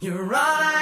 You're all I